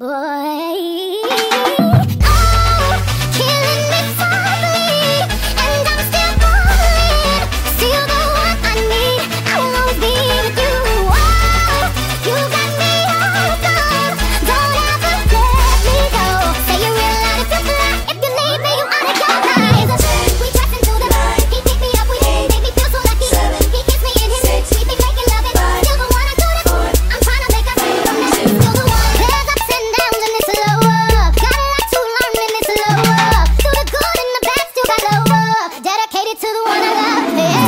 Boy, dedicated to the one I love. Yeah.